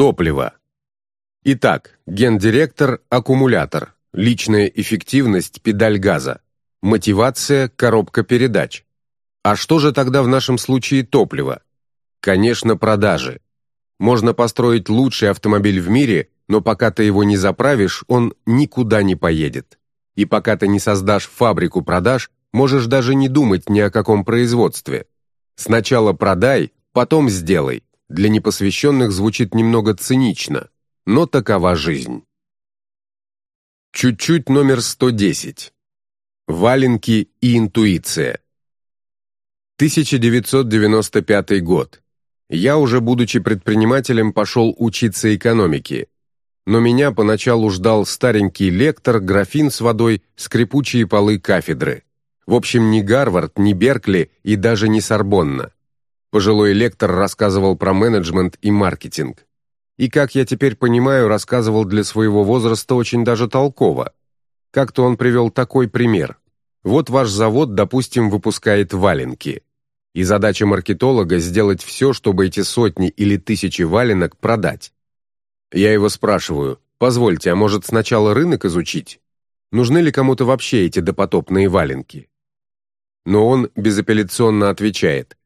Топливо. Итак, гендиректор – аккумулятор, личная эффективность – педаль газа, мотивация – коробка передач. А что же тогда в нашем случае топливо? Конечно, продажи. Можно построить лучший автомобиль в мире, но пока ты его не заправишь, он никуда не поедет. И пока ты не создашь фабрику продаж, можешь даже не думать ни о каком производстве. Сначала продай, потом сделай. Для непосвященных звучит немного цинично, но такова жизнь. Чуть-чуть номер 110. Валенки и интуиция. 1995 год. Я уже, будучи предпринимателем, пошел учиться экономике. Но меня поначалу ждал старенький лектор, графин с водой, скрипучие полы кафедры. В общем, ни Гарвард, ни Беркли и даже не Сорбонна. Пожилой лектор рассказывал про менеджмент и маркетинг. И, как я теперь понимаю, рассказывал для своего возраста очень даже толково. Как-то он привел такой пример. Вот ваш завод, допустим, выпускает валенки. И задача маркетолога сделать все, чтобы эти сотни или тысячи валенок продать. Я его спрашиваю, позвольте, а может сначала рынок изучить? Нужны ли кому-то вообще эти допотопные валенки? Но он безапелляционно отвечает,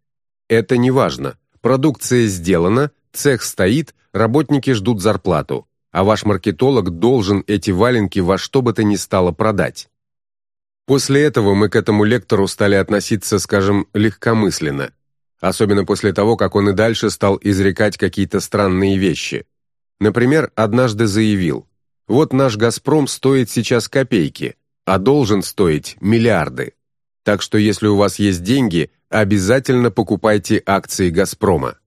это не важно. Продукция сделана, цех стоит, работники ждут зарплату, а ваш маркетолог должен эти валенки во что бы то ни стало продать. После этого мы к этому лектору стали относиться, скажем, легкомысленно, особенно после того, как он и дальше стал изрекать какие-то странные вещи. Например, однажды заявил, вот наш «Газпром» стоит сейчас копейки, а должен стоить миллиарды. Так что если у вас есть деньги, обязательно покупайте акции «Газпрома».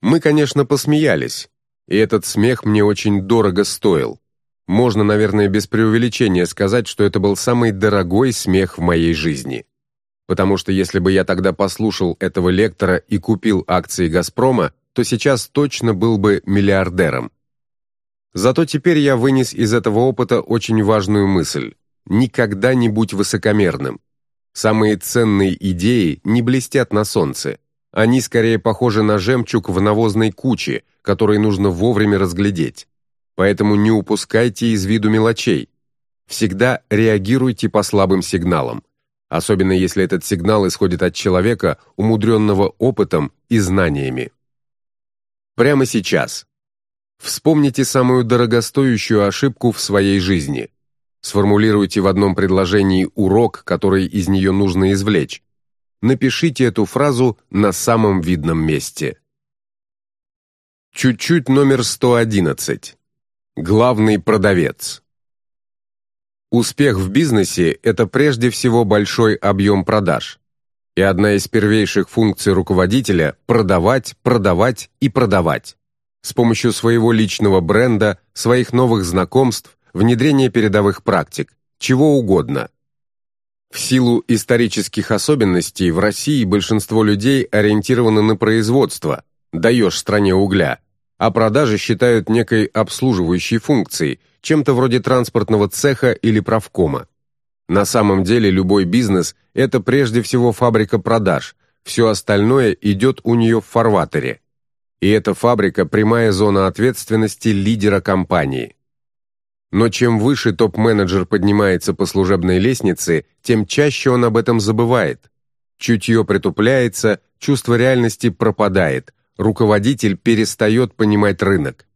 Мы, конечно, посмеялись, и этот смех мне очень дорого стоил. Можно, наверное, без преувеличения сказать, что это был самый дорогой смех в моей жизни. Потому что если бы я тогда послушал этого лектора и купил акции «Газпрома», то сейчас точно был бы миллиардером. Зато теперь я вынес из этого опыта очень важную мысль. Никогда не будь высокомерным. Самые ценные идеи не блестят на солнце. Они скорее похожи на жемчуг в навозной куче, который нужно вовремя разглядеть. Поэтому не упускайте из виду мелочей. Всегда реагируйте по слабым сигналам, особенно если этот сигнал исходит от человека, умудренного опытом и знаниями. Прямо сейчас. Вспомните самую дорогостоящую ошибку в своей жизни – Сформулируйте в одном предложении урок, который из нее нужно извлечь. Напишите эту фразу на самом видном месте. Чуть-чуть номер 111. Главный продавец. Успех в бизнесе – это прежде всего большой объем продаж. И одна из первейших функций руководителя – продавать, продавать и продавать. С помощью своего личного бренда, своих новых знакомств, внедрение передовых практик, чего угодно. В силу исторических особенностей в России большинство людей ориентированы на производство, даешь стране угля, а продажи считают некой обслуживающей функцией, чем-то вроде транспортного цеха или правкома. На самом деле любой бизнес – это прежде всего фабрика продаж, все остальное идет у нее в фарватере. И эта фабрика – прямая зона ответственности лидера компании. Но чем выше топ-менеджер поднимается по служебной лестнице, тем чаще он об этом забывает. Чутье притупляется, чувство реальности пропадает, руководитель перестает понимать рынок.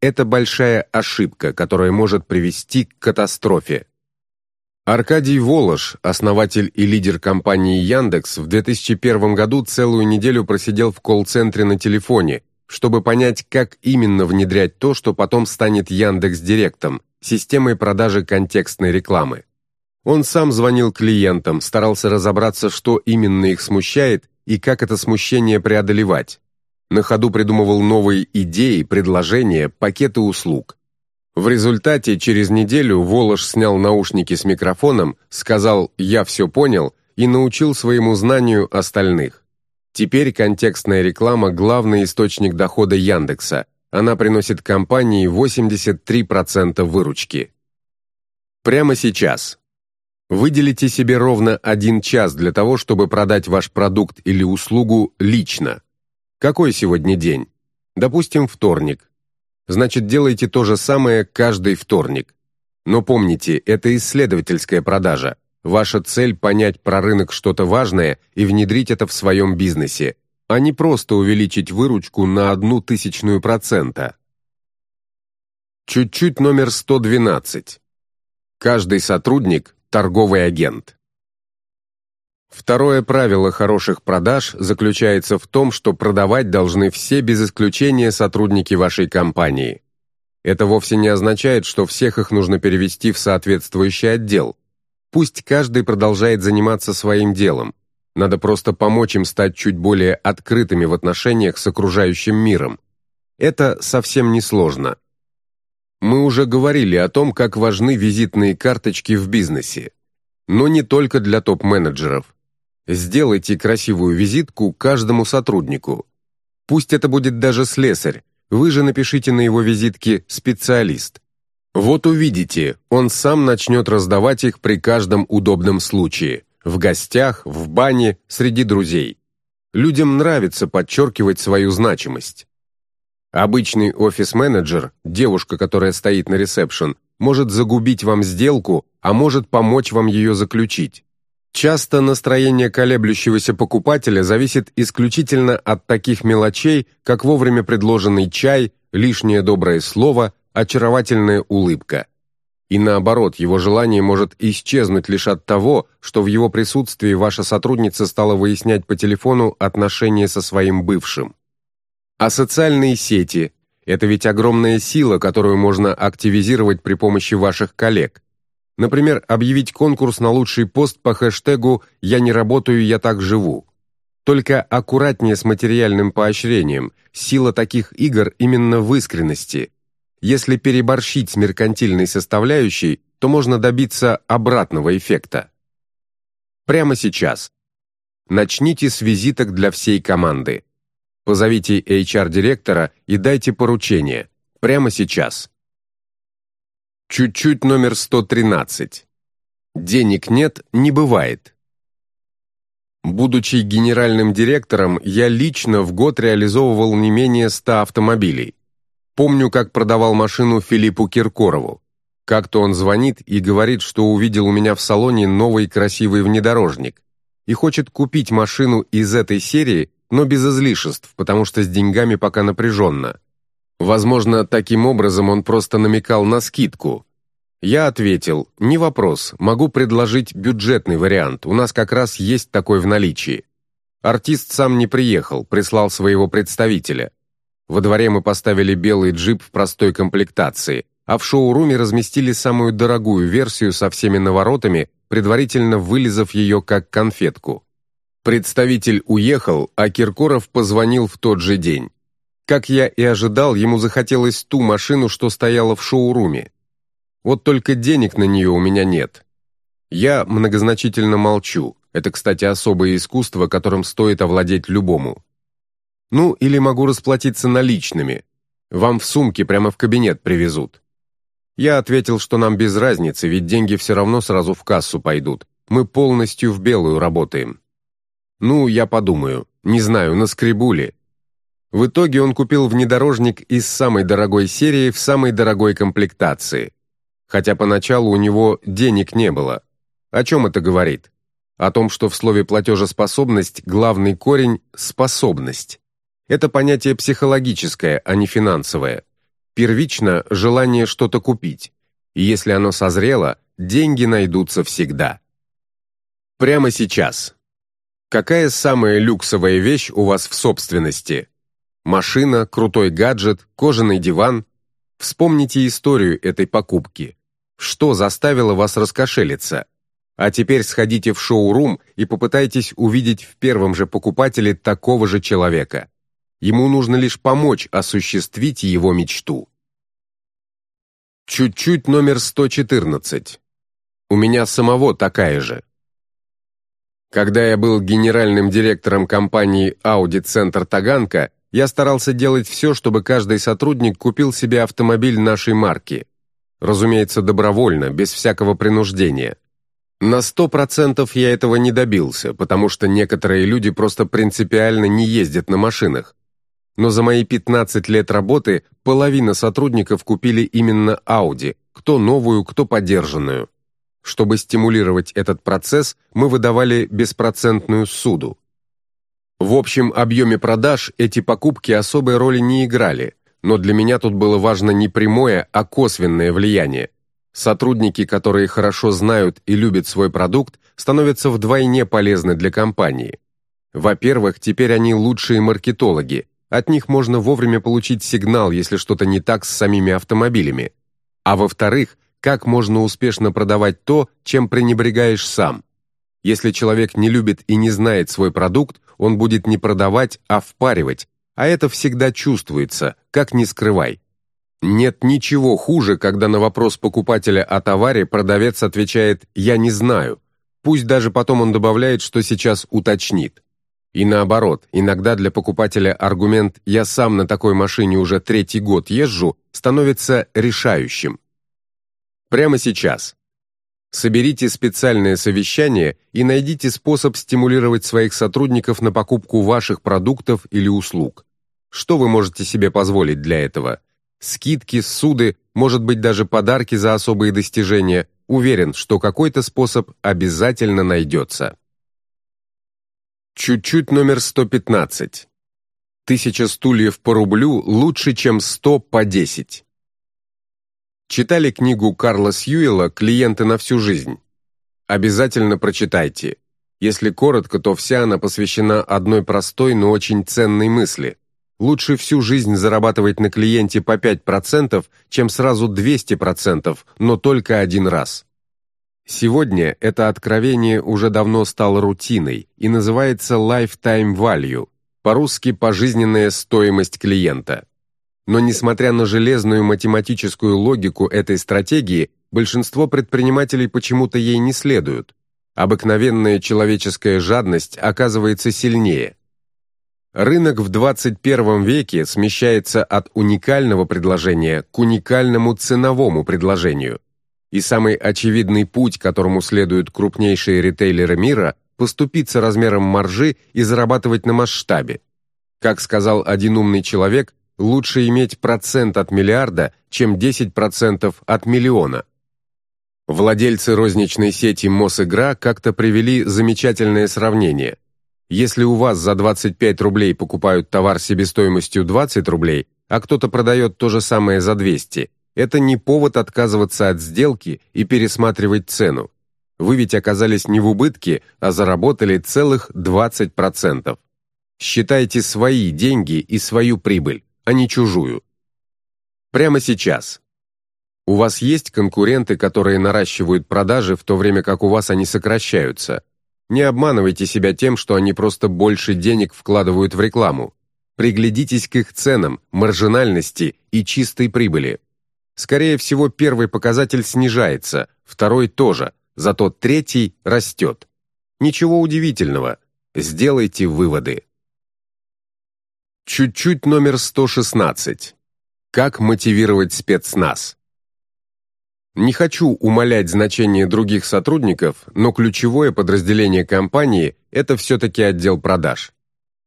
Это большая ошибка, которая может привести к катастрофе. Аркадий Волош, основатель и лидер компании Яндекс, в 2001 году целую неделю просидел в колл-центре на телефоне, чтобы понять, как именно внедрять то, что потом станет Яндекс-директом, системой продажи контекстной рекламы. Он сам звонил клиентам, старался разобраться, что именно их смущает и как это смущение преодолевать. На ходу придумывал новые идеи, предложения, пакеты услуг. В результате через неделю Волош снял наушники с микрофоном, сказал «я все понял» и научил своему знанию остальных. Теперь контекстная реклама – главный источник дохода Яндекса, она приносит компании 83% выручки. Прямо сейчас. Выделите себе ровно один час для того, чтобы продать ваш продукт или услугу лично. Какой сегодня день? Допустим, вторник. значит делайте то же самое каждый вторник. Но помните, это исследовательская продажа. Ваша цель – понять про рынок что-то важное и внедрить это в своем бизнесе, а не просто увеличить выручку на одну тысячную процента. Чуть-чуть номер 112. Каждый сотрудник – торговый агент. Второе правило хороших продаж заключается в том, что продавать должны все без исключения сотрудники вашей компании. Это вовсе не означает, что всех их нужно перевести в соответствующий отдел. Пусть каждый продолжает заниматься своим делом. Надо просто помочь им стать чуть более открытыми в отношениях с окружающим миром. Это совсем не сложно. Мы уже говорили о том, как важны визитные карточки в бизнесе. Но не только для топ-менеджеров. Сделайте красивую визитку каждому сотруднику. Пусть это будет даже слесарь, вы же напишите на его визитке «специалист». Вот увидите, он сам начнет раздавать их при каждом удобном случае, в гостях, в бане, среди друзей. Людям нравится подчеркивать свою значимость. Обычный офис-менеджер, девушка, которая стоит на ресепшн, может загубить вам сделку, а может помочь вам ее заключить. Часто настроение колеблющегося покупателя зависит исключительно от таких мелочей, как вовремя предложенный чай, лишнее доброе слово, очаровательная улыбка. И наоборот, его желание может исчезнуть лишь от того, что в его присутствии ваша сотрудница стала выяснять по телефону отношения со своим бывшим. А социальные сети – это ведь огромная сила, которую можно активизировать при помощи ваших коллег. Например, объявить конкурс на лучший пост по хэштегу «Я не работаю, я так живу». Только аккуратнее с материальным поощрением. Сила таких игр именно в искренности. Если переборщить с меркантильной составляющей, то можно добиться обратного эффекта. Прямо сейчас. Начните с визиток для всей команды. Позовите HR-директора и дайте поручение. Прямо сейчас. Чуть-чуть номер 113. Денег нет, не бывает. Будучи генеральным директором, я лично в год реализовывал не менее 100 автомобилей. Помню, как продавал машину Филиппу Киркорову. Как-то он звонит и говорит, что увидел у меня в салоне новый красивый внедорожник и хочет купить машину из этой серии но без излишеств, потому что с деньгами пока напряженно. Возможно, таким образом он просто намекал на скидку. Я ответил, не вопрос, могу предложить бюджетный вариант, у нас как раз есть такой в наличии. Артист сам не приехал, прислал своего представителя. Во дворе мы поставили белый джип в простой комплектации, а в шоуруме разместили самую дорогую версию со всеми наворотами, предварительно вылезав ее как конфетку. Представитель уехал, а Киркоров позвонил в тот же день. Как я и ожидал, ему захотелось ту машину, что стояла в шоуруме. Вот только денег на нее у меня нет. Я многозначительно молчу. Это, кстати, особое искусство, которым стоит овладеть любому. Ну, или могу расплатиться наличными. Вам в сумке прямо в кабинет привезут. Я ответил, что нам без разницы, ведь деньги все равно сразу в кассу пойдут. Мы полностью в белую работаем. Ну, я подумаю. Не знаю, наскребу ли. В итоге он купил внедорожник из самой дорогой серии в самой дорогой комплектации. Хотя поначалу у него денег не было. О чем это говорит? О том, что в слове «платежеспособность» главный корень – «способность». Это понятие психологическое, а не финансовое. Первично – желание что-то купить. И если оно созрело, деньги найдутся всегда. Прямо сейчас. Какая самая люксовая вещь у вас в собственности? Машина, крутой гаджет, кожаный диван? Вспомните историю этой покупки. Что заставило вас раскошелиться? А теперь сходите в шоу-рум и попытайтесь увидеть в первом же покупателе такого же человека. Ему нужно лишь помочь осуществить его мечту. Чуть-чуть номер 114. У меня самого такая же. Когда я был генеральным директором компании «Ауди-центр Таганка», я старался делать все, чтобы каждый сотрудник купил себе автомобиль нашей марки. Разумеется, добровольно, без всякого принуждения. На сто процентов я этого не добился, потому что некоторые люди просто принципиально не ездят на машинах. Но за мои 15 лет работы половина сотрудников купили именно Audi, кто новую, кто подержанную. Чтобы стимулировать этот процесс, мы выдавали беспроцентную суду. В общем объеме продаж эти покупки особой роли не играли, но для меня тут было важно не прямое, а косвенное влияние. Сотрудники, которые хорошо знают и любят свой продукт, становятся вдвойне полезны для компании. Во-первых, теперь они лучшие маркетологи, от них можно вовремя получить сигнал, если что-то не так с самими автомобилями. А во-вторых, как можно успешно продавать то, чем пренебрегаешь сам. Если человек не любит и не знает свой продукт, он будет не продавать, а впаривать, а это всегда чувствуется, как ни скрывай. Нет ничего хуже, когда на вопрос покупателя о товаре продавец отвечает «я не знаю», пусть даже потом он добавляет, что сейчас уточнит. И наоборот, иногда для покупателя аргумент «я сам на такой машине уже третий год езжу» становится решающим. Прямо сейчас. Соберите специальное совещание и найдите способ стимулировать своих сотрудников на покупку ваших продуктов или услуг. Что вы можете себе позволить для этого? Скидки, суды, может быть даже подарки за особые достижения. Уверен, что какой-то способ обязательно найдется. Чуть-чуть номер 115. Тысяча стульев по рублю лучше, чем 100 по 10. Читали книгу Карла Сьюэлла «Клиенты на всю жизнь»? Обязательно прочитайте. Если коротко, то вся она посвящена одной простой, но очень ценной мысли. Лучше всю жизнь зарабатывать на клиенте по 5%, чем сразу 200%, но только один раз. Сегодня это откровение уже давно стало рутиной и называется lifetime value, по-русски пожизненная стоимость клиента. Но несмотря на железную математическую логику этой стратегии, большинство предпринимателей почему-то ей не следуют. Обыкновенная человеческая жадность оказывается сильнее. Рынок в 21 веке смещается от уникального предложения к уникальному ценовому предложению – и самый очевидный путь, которому следуют крупнейшие ритейлеры мира, поступиться размером маржи и зарабатывать на масштабе. Как сказал один умный человек, лучше иметь процент от миллиарда, чем 10% от миллиона. Владельцы розничной сети Мосигра как-то привели замечательное сравнение. Если у вас за 25 рублей покупают товар себестоимостью 20 рублей, а кто-то продает то же самое за 200, это не повод отказываться от сделки и пересматривать цену. Вы ведь оказались не в убытке, а заработали целых 20%. Считайте свои деньги и свою прибыль, а не чужую. Прямо сейчас. У вас есть конкуренты, которые наращивают продажи, в то время как у вас они сокращаются. Не обманывайте себя тем, что они просто больше денег вкладывают в рекламу. Приглядитесь к их ценам, маржинальности и чистой прибыли. Скорее всего, первый показатель снижается, второй тоже, зато третий растет. Ничего удивительного. Сделайте выводы. Чуть-чуть номер 116. Как мотивировать спецназ? Не хочу умалять значение других сотрудников, но ключевое подразделение компании – это все-таки отдел продаж.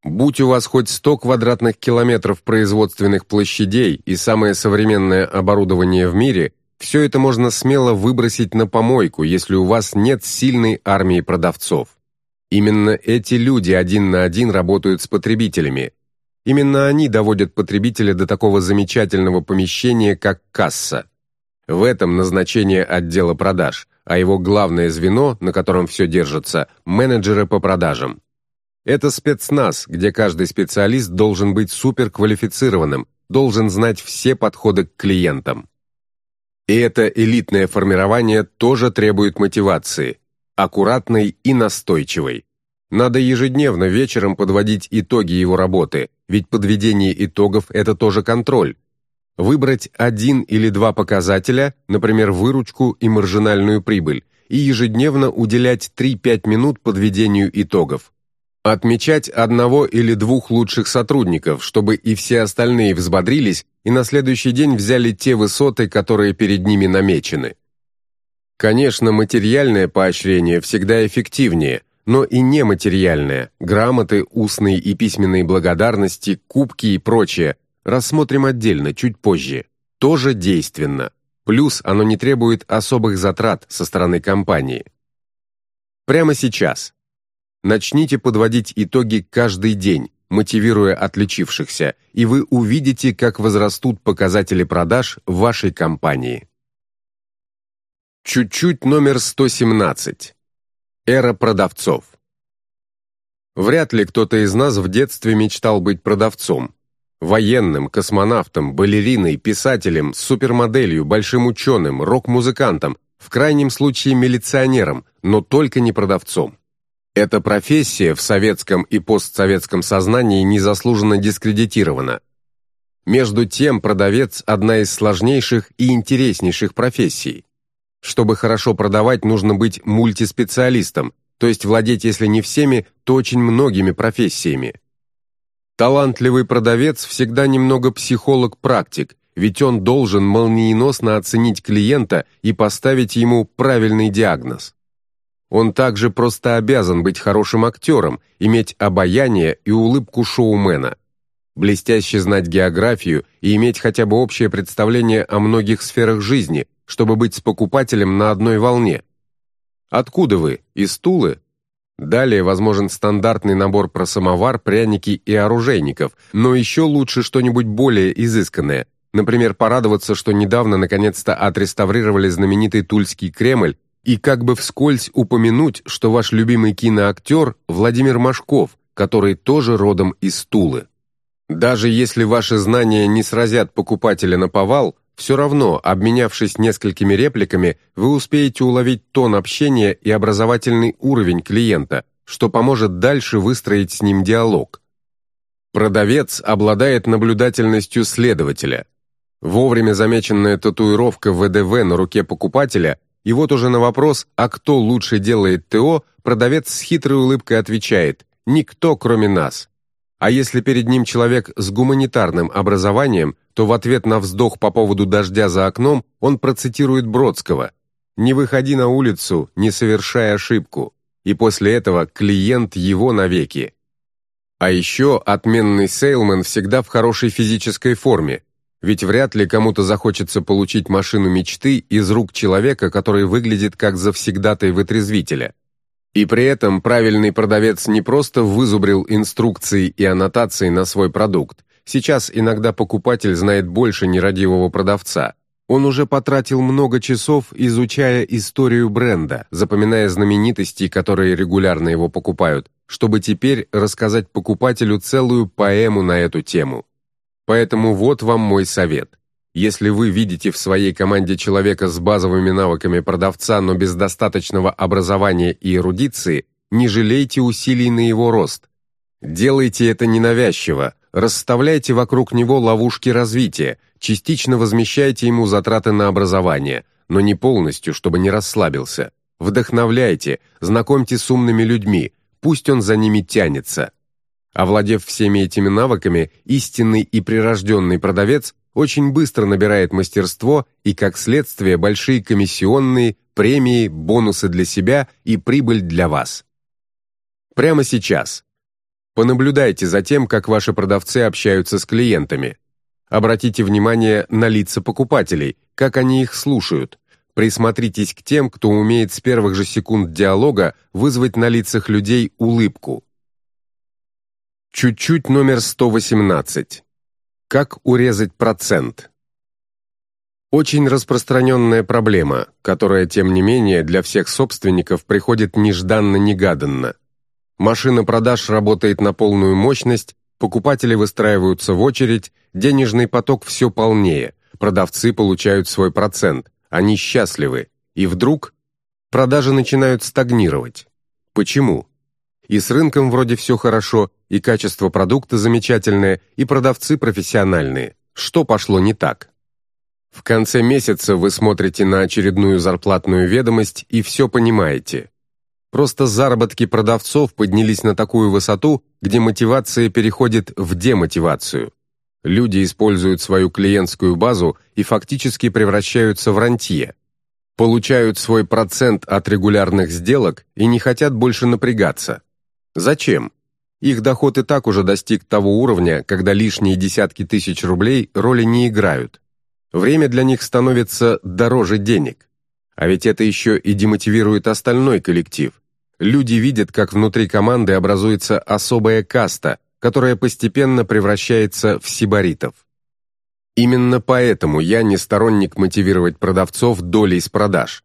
Будь у вас хоть 100 квадратных километров производственных площадей и самое современное оборудование в мире, все это можно смело выбросить на помойку, если у вас нет сильной армии продавцов. Именно эти люди один на один работают с потребителями. Именно они доводят потребителя до такого замечательного помещения, как касса. В этом назначение отдела продаж, а его главное звено, на котором все держится, менеджеры по продажам. Это спецназ, где каждый специалист должен быть суперквалифицированным, должен знать все подходы к клиентам. И это элитное формирование тоже требует мотивации, аккуратной и настойчивой. Надо ежедневно вечером подводить итоги его работы, ведь подведение итогов – это тоже контроль. Выбрать один или два показателя, например, выручку и маржинальную прибыль, и ежедневно уделять 3-5 минут подведению итогов. Отмечать одного или двух лучших сотрудников, чтобы и все остальные взбодрились и на следующий день взяли те высоты, которые перед ними намечены. Конечно, материальное поощрение всегда эффективнее, но и нематериальное, грамоты, устные и письменные благодарности, кубки и прочее, рассмотрим отдельно, чуть позже, тоже действенно. Плюс оно не требует особых затрат со стороны компании. Прямо сейчас. Начните подводить итоги каждый день, мотивируя отличившихся, и вы увидите, как возрастут показатели продаж вашей компании. Чуть-чуть номер 117. Эра продавцов. Вряд ли кто-то из нас в детстве мечтал быть продавцом. Военным, космонавтом, балериной, писателем, супермоделью, большим ученым, рок-музыкантом, в крайнем случае милиционером, но только не продавцом. Эта профессия в советском и постсоветском сознании незаслуженно дискредитирована. Между тем, продавец – одна из сложнейших и интереснейших профессий. Чтобы хорошо продавать, нужно быть мультиспециалистом, то есть владеть, если не всеми, то очень многими профессиями. Талантливый продавец всегда немного психолог-практик, ведь он должен молниеносно оценить клиента и поставить ему правильный диагноз. Он также просто обязан быть хорошим актером, иметь обаяние и улыбку шоумена, блестяще знать географию и иметь хотя бы общее представление о многих сферах жизни, чтобы быть с покупателем на одной волне. Откуда вы? Из Тулы? Далее возможен стандартный набор про самовар, пряники и оружейников, но еще лучше что-нибудь более изысканное. Например, порадоваться, что недавно наконец-то отреставрировали знаменитый Тульский Кремль и как бы вскользь упомянуть, что ваш любимый киноактер Владимир Машков, который тоже родом из Тулы. Даже если ваши знания не сразят покупателя на повал, все равно, обменявшись несколькими репликами, вы успеете уловить тон общения и образовательный уровень клиента, что поможет дальше выстроить с ним диалог. Продавец обладает наблюдательностью следователя. Вовремя замеченная татуировка ВДВ на руке покупателя и вот уже на вопрос «А кто лучше делает ТО?» продавец с хитрой улыбкой отвечает «Никто, кроме нас». А если перед ним человек с гуманитарным образованием, то в ответ на вздох по поводу дождя за окном он процитирует Бродского «Не выходи на улицу, не совершая ошибку». И после этого клиент его навеки. А еще отменный сейлмен всегда в хорошей физической форме, ведь вряд ли кому-то захочется получить машину мечты из рук человека, который выглядит как завсегдатай вытрезвителя. И при этом правильный продавец не просто вызубрил инструкции и аннотации на свой продукт. Сейчас иногда покупатель знает больше нерадивого продавца. Он уже потратил много часов, изучая историю бренда, запоминая знаменитости, которые регулярно его покупают, чтобы теперь рассказать покупателю целую поэму на эту тему. Поэтому вот вам мой совет. Если вы видите в своей команде человека с базовыми навыками продавца, но без достаточного образования и эрудиции, не жалейте усилий на его рост. Делайте это ненавязчиво, расставляйте вокруг него ловушки развития, частично возмещайте ему затраты на образование, но не полностью, чтобы не расслабился. Вдохновляйте, знакомьте с умными людьми, пусть он за ними тянется. Овладев всеми этими навыками, истинный и прирожденный продавец очень быстро набирает мастерство и, как следствие, большие комиссионные, премии, бонусы для себя и прибыль для вас. Прямо сейчас. Понаблюдайте за тем, как ваши продавцы общаются с клиентами. Обратите внимание на лица покупателей, как они их слушают. Присмотритесь к тем, кто умеет с первых же секунд диалога вызвать на лицах людей улыбку. Чуть-чуть номер 118. Как урезать процент? Очень распространенная проблема, которая, тем не менее, для всех собственников приходит нежданно-негаданно. Машина продаж работает на полную мощность, покупатели выстраиваются в очередь, денежный поток все полнее, продавцы получают свой процент, они счастливы, и вдруг продажи начинают стагнировать. Почему? И с рынком вроде все хорошо, и качество продукта замечательное, и продавцы профессиональные. Что пошло не так? В конце месяца вы смотрите на очередную зарплатную ведомость и все понимаете. Просто заработки продавцов поднялись на такую высоту, где мотивация переходит в демотивацию. Люди используют свою клиентскую базу и фактически превращаются в рантье. получают свой процент от регулярных сделок и не хотят больше напрягаться. Зачем? Их доход и так уже достиг того уровня, когда лишние десятки тысяч рублей роли не играют. Время для них становится дороже денег. А ведь это еще и демотивирует остальной коллектив. Люди видят, как внутри команды образуется особая каста, которая постепенно превращается в сибаритов. Именно поэтому я не сторонник мотивировать продавцов долей с продаж.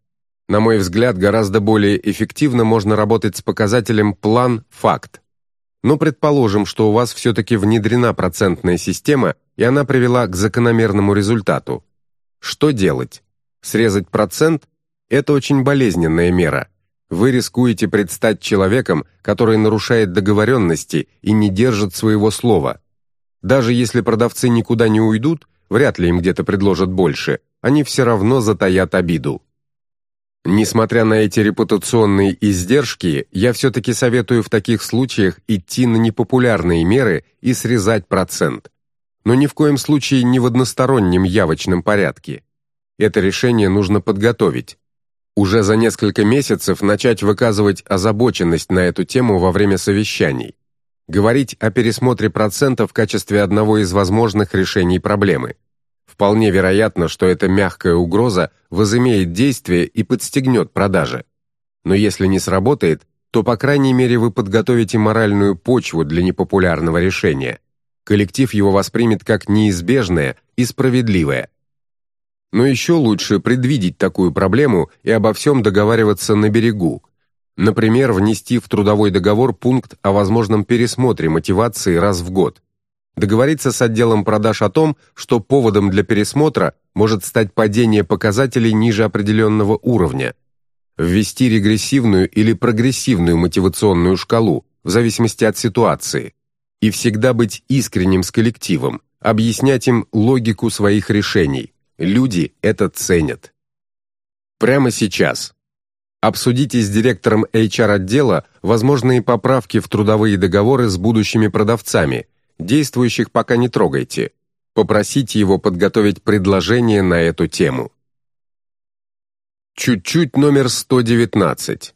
На мой взгляд, гораздо более эффективно можно работать с показателем план-факт. Но предположим, что у вас все-таки внедрена процентная система, и она привела к закономерному результату. Что делать? Срезать процент – это очень болезненная мера. Вы рискуете предстать человеком, который нарушает договоренности и не держит своего слова. Даже если продавцы никуда не уйдут, вряд ли им где-то предложат больше, они все равно затаят обиду. Несмотря на эти репутационные издержки, я все-таки советую в таких случаях идти на непопулярные меры и срезать процент. Но ни в коем случае не в одностороннем явочном порядке. Это решение нужно подготовить. Уже за несколько месяцев начать выказывать озабоченность на эту тему во время совещаний. Говорить о пересмотре процентов в качестве одного из возможных решений проблемы – Вполне вероятно, что эта мягкая угроза возымеет действие и подстегнет продажи. Но если не сработает, то, по крайней мере, вы подготовите моральную почву для непопулярного решения. Коллектив его воспримет как неизбежное и справедливое. Но еще лучше предвидеть такую проблему и обо всем договариваться на берегу. Например, внести в трудовой договор пункт о возможном пересмотре мотивации раз в год договориться с отделом продаж о том, что поводом для пересмотра может стать падение показателей ниже определенного уровня, ввести регрессивную или прогрессивную мотивационную шкалу в зависимости от ситуации и всегда быть искренним с коллективом, объяснять им логику своих решений. Люди это ценят. Прямо сейчас. Обсудите с директором HR-отдела возможные поправки в трудовые договоры с будущими продавцами – Действующих пока не трогайте. Попросите его подготовить предложение на эту тему. Чуть-чуть номер 119.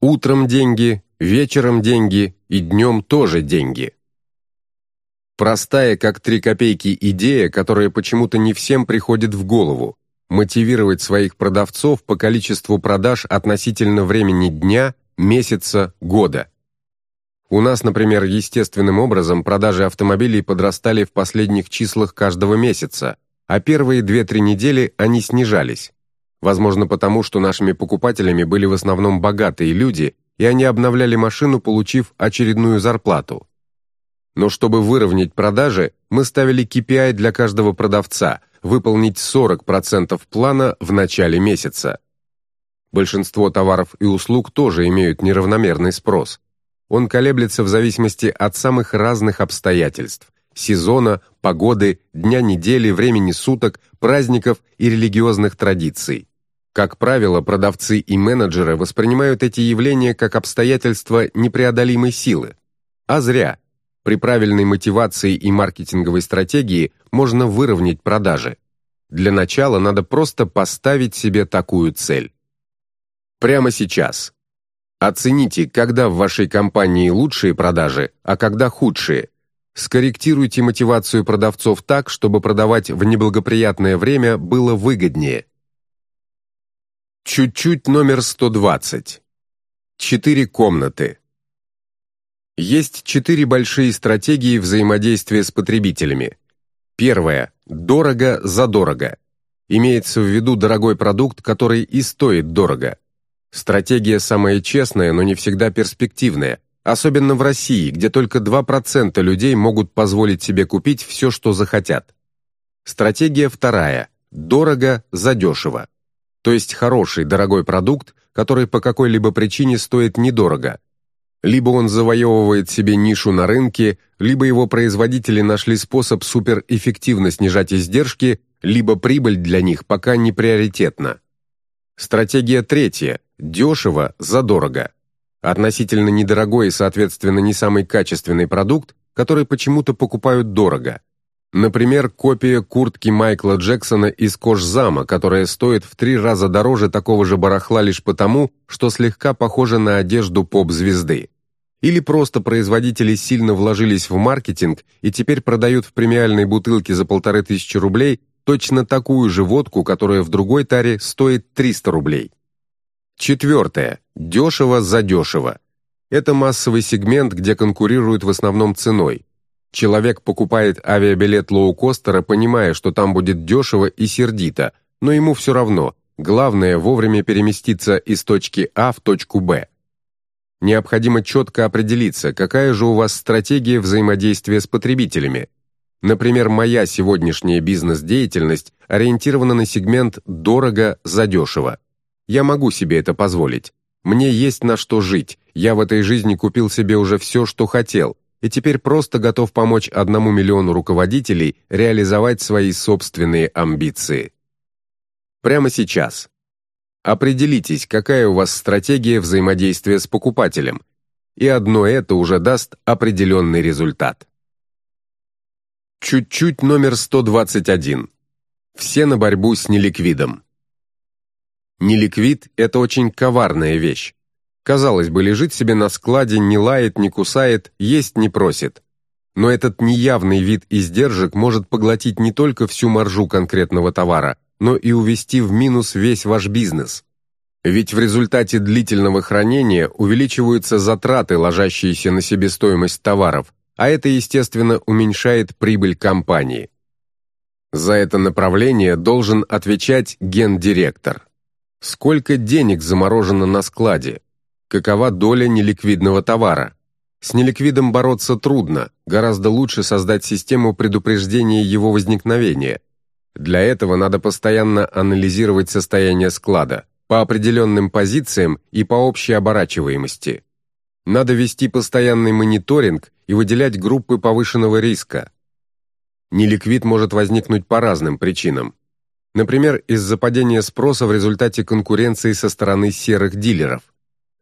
Утром деньги, вечером деньги и днем тоже деньги. Простая, как три копейки, идея, которая почему-то не всем приходит в голову. Мотивировать своих продавцов по количеству продаж относительно времени дня, месяца, года. У нас, например, естественным образом продажи автомобилей подрастали в последних числах каждого месяца, а первые 2-3 недели они снижались. Возможно, потому что нашими покупателями были в основном богатые люди, и они обновляли машину, получив очередную зарплату. Но чтобы выровнять продажи, мы ставили KPI для каждого продавца – выполнить 40% плана в начале месяца. Большинство товаров и услуг тоже имеют неравномерный спрос – он колеблется в зависимости от самых разных обстоятельств – сезона, погоды, дня недели, времени суток, праздников и религиозных традиций. Как правило, продавцы и менеджеры воспринимают эти явления как обстоятельства непреодолимой силы. А зря. При правильной мотивации и маркетинговой стратегии можно выровнять продажи. Для начала надо просто поставить себе такую цель. Прямо сейчас Оцените, когда в вашей компании лучшие продажи, а когда худшие. Скорректируйте мотивацию продавцов так, чтобы продавать в неблагоприятное время было выгоднее. Чуть-чуть номер 120. Четыре комнаты. Есть четыре большие стратегии взаимодействия с потребителями. Первая – дорого за дорого. Имеется в виду дорогой продукт, который и стоит дорого. Стратегия самая честная, но не всегда перспективная, особенно в России, где только 2% людей могут позволить себе купить все, что захотят. Стратегия вторая – дорого за дешево. То есть хороший, дорогой продукт, который по какой-либо причине стоит недорого. Либо он завоевывает себе нишу на рынке, либо его производители нашли способ суперэффективно снижать издержки, либо прибыль для них пока не приоритетна. Стратегия третья Дешево, задорого. Относительно недорогой и, соответственно, не самый качественный продукт, который почему-то покупают дорого. Например, копия куртки Майкла Джексона из кожзама, которая стоит в три раза дороже такого же барахла лишь потому, что слегка похожа на одежду поп-звезды. Или просто производители сильно вложились в маркетинг и теперь продают в премиальной бутылке за полторы тысячи рублей точно такую же водку, которая в другой таре стоит 300 рублей. Четвертое. Дешево за дешево. Это массовый сегмент, где конкурируют в основном ценой. Человек покупает авиабилет лоукостера, понимая, что там будет дешево и сердито, но ему все равно. Главное вовремя переместиться из точки А в точку Б. Необходимо четко определиться, какая же у вас стратегия взаимодействия с потребителями. Например, моя сегодняшняя бизнес-деятельность ориентирована на сегмент «дорого за дешево». Я могу себе это позволить. Мне есть на что жить, я в этой жизни купил себе уже все, что хотел, и теперь просто готов помочь одному миллиону руководителей реализовать свои собственные амбиции. Прямо сейчас. Определитесь, какая у вас стратегия взаимодействия с покупателем, и одно это уже даст определенный результат. Чуть-чуть номер 121. Все на борьбу с неликвидом. Неликвид – это очень коварная вещь. Казалось бы, лежит себе на складе, не лает, не кусает, есть не просит. Но этот неявный вид издержек может поглотить не только всю маржу конкретного товара, но и увести в минус весь ваш бизнес. Ведь в результате длительного хранения увеличиваются затраты, ложащиеся на себестоимость товаров, а это, естественно, уменьшает прибыль компании. За это направление должен отвечать гендиректор. Сколько денег заморожено на складе? какова доля неликвидного товара. С неликвидом бороться трудно, гораздо лучше создать систему предупреждения его возникновения. Для этого надо постоянно анализировать состояние склада по определенным позициям и по общей оборачиваемости. Надо вести постоянный мониторинг и выделять группы повышенного риска. Неликвид может возникнуть по разным причинам. Например, из-за падения спроса в результате конкуренции со стороны серых дилеров –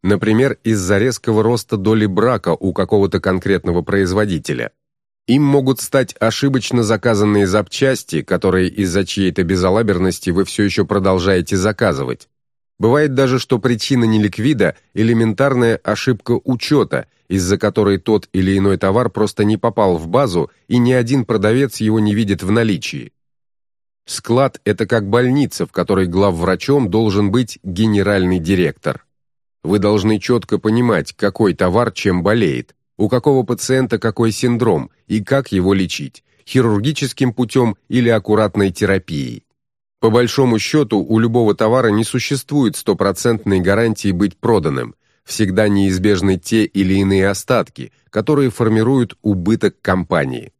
Например, из-за резкого роста доли брака у какого-то конкретного производителя. Им могут стать ошибочно заказанные запчасти, которые из-за чьей-то безалаберности вы все еще продолжаете заказывать. Бывает даже, что причина неликвида – элементарная ошибка учета, из-за которой тот или иной товар просто не попал в базу, и ни один продавец его не видит в наличии. Склад – это как больница, в которой главврачом должен быть генеральный директор. Вы должны четко понимать, какой товар чем болеет, у какого пациента какой синдром и как его лечить, хирургическим путем или аккуратной терапией. По большому счету, у любого товара не существует стопроцентной гарантии быть проданным, всегда неизбежны те или иные остатки, которые формируют убыток компании.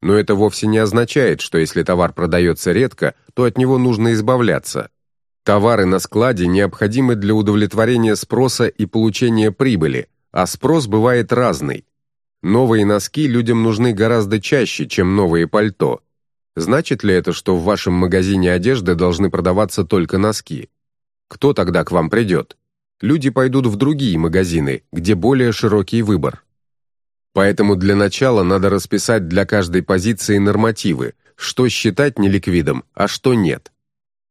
Но это вовсе не означает, что если товар продается редко, то от него нужно избавляться. Товары на складе необходимы для удовлетворения спроса и получения прибыли, а спрос бывает разный. Новые носки людям нужны гораздо чаще, чем новые пальто. Значит ли это, что в вашем магазине одежды должны продаваться только носки? Кто тогда к вам придет? Люди пойдут в другие магазины, где более широкий выбор. Поэтому для начала надо расписать для каждой позиции нормативы, что считать неликвидом, а что нет.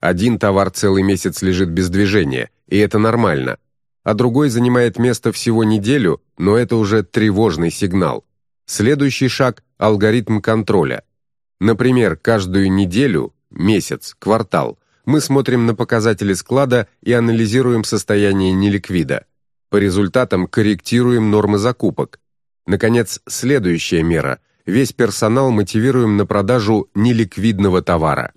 Один товар целый месяц лежит без движения, и это нормально, а другой занимает место всего неделю, но это уже тревожный сигнал. Следующий шаг – алгоритм контроля. Например, каждую неделю, месяц, квартал мы смотрим на показатели склада и анализируем состояние неликвида. По результатам корректируем нормы закупок. Наконец, следующая мера – весь персонал мотивируем на продажу неликвидного товара.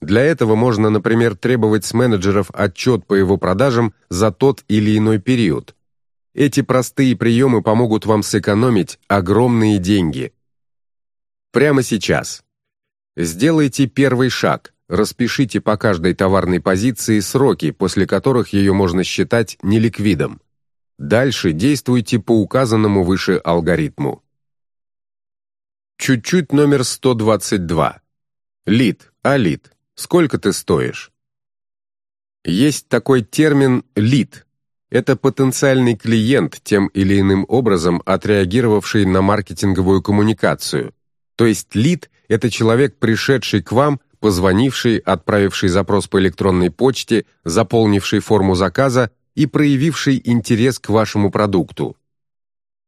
Для этого можно, например, требовать с менеджеров отчет по его продажам за тот или иной период. Эти простые приемы помогут вам сэкономить огромные деньги. Прямо сейчас. Сделайте первый шаг, распишите по каждой товарной позиции сроки, после которых ее можно считать неликвидом. Дальше действуйте по указанному выше алгоритму. Чуть-чуть номер 122. Лид, алид. Сколько ты стоишь? Есть такой термин «лид». Это потенциальный клиент, тем или иным образом отреагировавший на маркетинговую коммуникацию. То есть лид – это человек, пришедший к вам, позвонивший, отправивший запрос по электронной почте, заполнивший форму заказа и проявивший интерес к вашему продукту.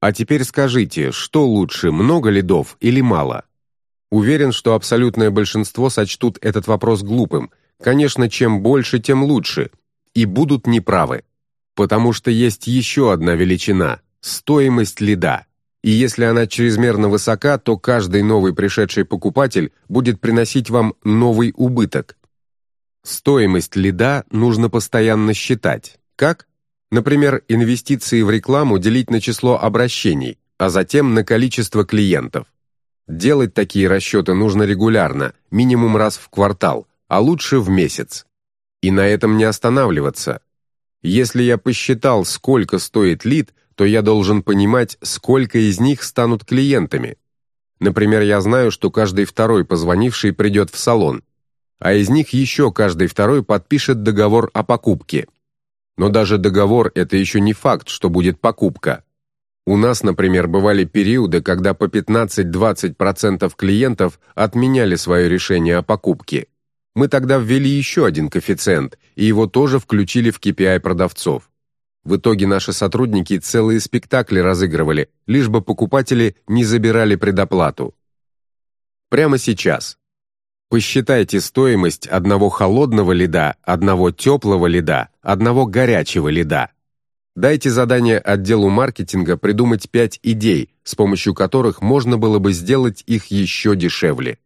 А теперь скажите, что лучше, много лидов или мало? Уверен, что абсолютное большинство сочтут этот вопрос глупым. Конечно, чем больше, тем лучше. И будут неправы. Потому что есть еще одна величина – стоимость лида. И если она чрезмерно высока, то каждый новый пришедший покупатель будет приносить вам новый убыток. Стоимость лида нужно постоянно считать. Как? Например, инвестиции в рекламу делить на число обращений, а затем на количество клиентов. Делать такие расчеты нужно регулярно, минимум раз в квартал, а лучше в месяц. И на этом не останавливаться. Если я посчитал, сколько стоит лид, то я должен понимать, сколько из них станут клиентами. Например, я знаю, что каждый второй позвонивший придет в салон, а из них еще каждый второй подпишет договор о покупке. Но даже договор – это еще не факт, что будет покупка. У нас, например, бывали периоды, когда по 15-20% клиентов отменяли свое решение о покупке. Мы тогда ввели еще один коэффициент, и его тоже включили в KPI продавцов. В итоге наши сотрудники целые спектакли разыгрывали, лишь бы покупатели не забирали предоплату. Прямо сейчас. Посчитайте стоимость одного холодного лида, одного теплого лида, одного горячего лида. Дайте задание отделу маркетинга придумать пять идей, с помощью которых можно было бы сделать их еще дешевле.